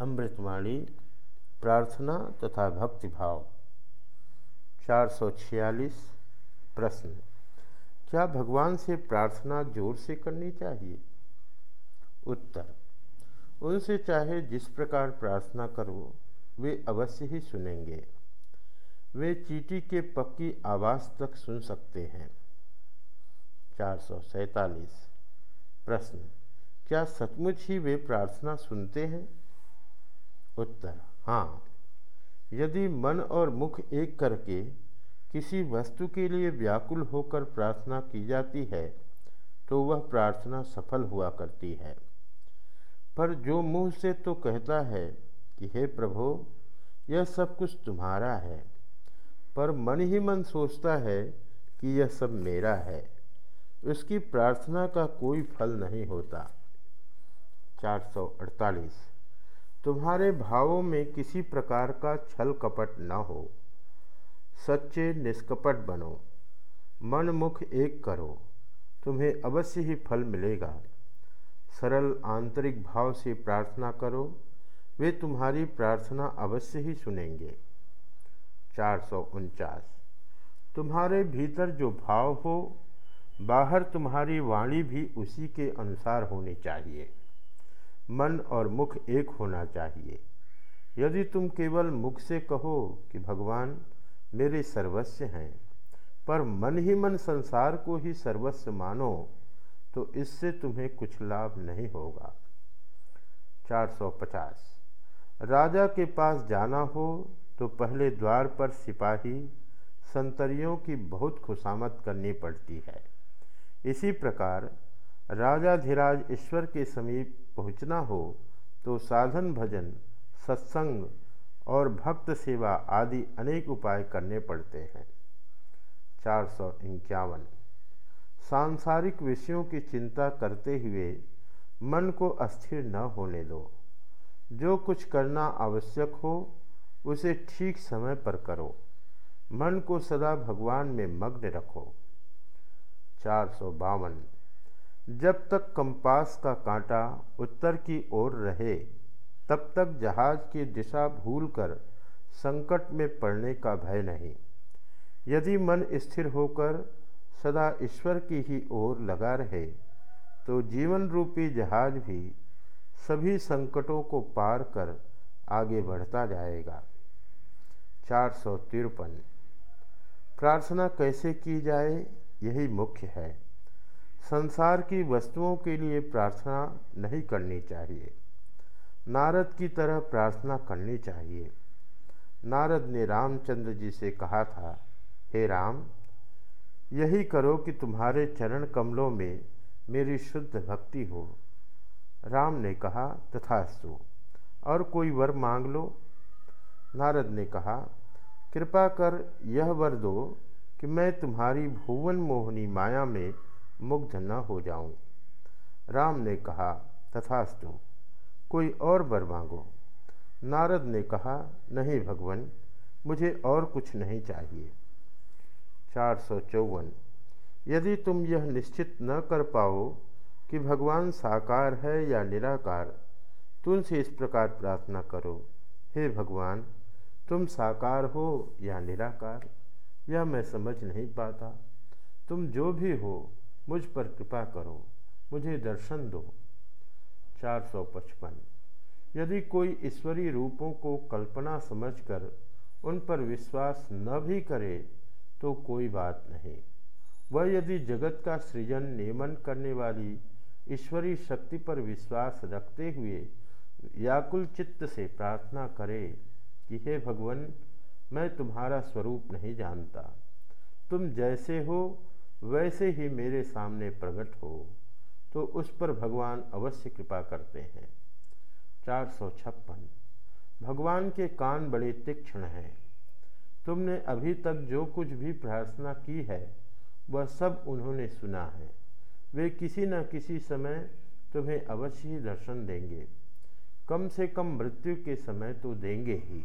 अमृतवाणी, प्रार्थना तथा भक्तिभाव। चार सौ छियालीस प्रश्न। क्या भगवान से प्रार्थना ज़ोर से करनी चाहिए? उत्तर। उनसे चाहे जिस प्रकार प्रार्थना करो, वे अवश्य ही सुनेंगे। वे चीटी के पक्की आवाज़ तक सुन सकते हैं। चार सौ सैतालीस प्रश्न। क्या सचमुच ही वे प्रार्थना सुनते हैं? उत्तर हाँ। यदि मन और मुख एक करके किसी वस्तु के लिए व्याकुल होकर प्रार्थना की जाती है तो वह प्रार्थना सफल हुआ करती है। पर जो मुँह से तो कहता है कि, हे प्रभो, यह सब कुछ तुम्हारा है, पर मन ही मन सोचता है कि यह सब मेरा है। उसकी प्रार्थना का कोई फल नहीं होता। 448 तुम्हारे भावों में किसी प्रकार का छल कपट न हो। सच्चे निष्कपट बनो। मन मुख एक करो। तुम्हें अवश्य ही फल मिलेगा। सरल आंतरिक भाव से प्रार्थना करो। वे तुम्हारी प्रार्थना अवश्य ही सुनेंगे। चार सौ उनचास। तुम्हारे भीतर जो भाव हो, बाहर तुम्हारी वाणी भी उसी के अनुसार होनी चाहिए। मन और मुख एक होना चाहिए। यदि तुम केवल मुख से कहो कि भगवान मेरे सर्वस्व हैं, पर मन ही मन संसार को ही सर्वस्व मानो तो इससे तुम्हें कुछ लाभ नहीं होगा। 450 राजा के पास जाना हो तो पहले द्वार पर सिपाही संतरियों की बहुत खुशामद करनी पड़ती है। इसी प्रकार राजा धीराज ईश्वर के समीप पहुँचना हो तो साधन भजन, सत्संग और भक्त सेवा आदि अनेक उपाय करने पड़ते हैं। चार सौ इक्यावन। सांसारिक विषयों की चिंता करते हुए मन को अस्थिर न होने दो। जो कुछ करना आवश्यक हो, उसे ठीक समय पर करो। मन को सदा भगवान में मग्न रखो। चार सौ बावन। जब तक कंपास का कांटा उत्तर की ओर रहे, तब तक जहाज़ की दिशा भूलकर संकट में पड़ने का भय नहीं। यदि मन स्थिर होकर सदा ईश्वर की ही ओर लगा रहे तो जीवन रूपी जहाज़ भी सभी संकटों को पार कर आगे बढ़ता जाएगा। चार सौ तिरपन। प्रार्थना कैसे की जाए, यही मुख्य है। संसार की वस्तुओं के लिए प्रार्थना नहीं करनी चाहिए। नारद की तरह प्रार्थना करनी चाहिए। नारद ने रामचंद्र जी से कहा था, हे राम, यही करो कि तुम्हारे चरण कमलों में मेरी शुद्ध भक्ति हो। राम ने कहा, तथास्तु, और कोई वर मांग लो? नारद ने कहा, कृपा कर यह वर दो कि मैं तुम्हारी भुवन मोहनी माया में मुग्ध न हो जाऊँ। राम ने कहा, तथास्तु, कोई और वर मांगो। नारद ने कहा, नहीं भगवान, मुझे और कुछ नहीं चाहिए। चार सौ चौवन। यदि तुम यह निश्चित न कर पाओ कि भगवान साकार है या निराकार, तुमसे इस प्रकार प्रार्थना करो, हे भगवान, तुम साकार हो या निराकार? यह मैं समझ नहीं पाता। तुम जो भी हो मुझ पर कृपा करो, मुझे दर्शन दो। चार सौ पचपन। यदि कोई ईश्वरीय रूपों को कल्पना समझकर उन पर विश्वास न भी करे तो कोई बात नहीं। वह यदि जगत का सृजन नियमन करने वाली ईश्वरीय शक्ति पर विश्वास रखते हुए व्याकुल चित्त से प्रार्थना करे कि, हे भगवान, मैं तुम्हारा स्वरूप नहीं जानता। तुम जैसे हो वैसे ही मेरे सामने प्रकट हो तो उस पर भगवान अवश्य कृपा करते हैं। चार सौ छप्पन। भगवान के कान बड़े तीक्ष्ण हैं। तुमने अभी तक जो कुछ भी प्रार्थना की है, वह सब उन्होंने सुना है। वे किसी न किसी समय तुम्हें अवश्य ही दर्शन देंगे। कम से कम मृत्यु के समय तो देंगे ही।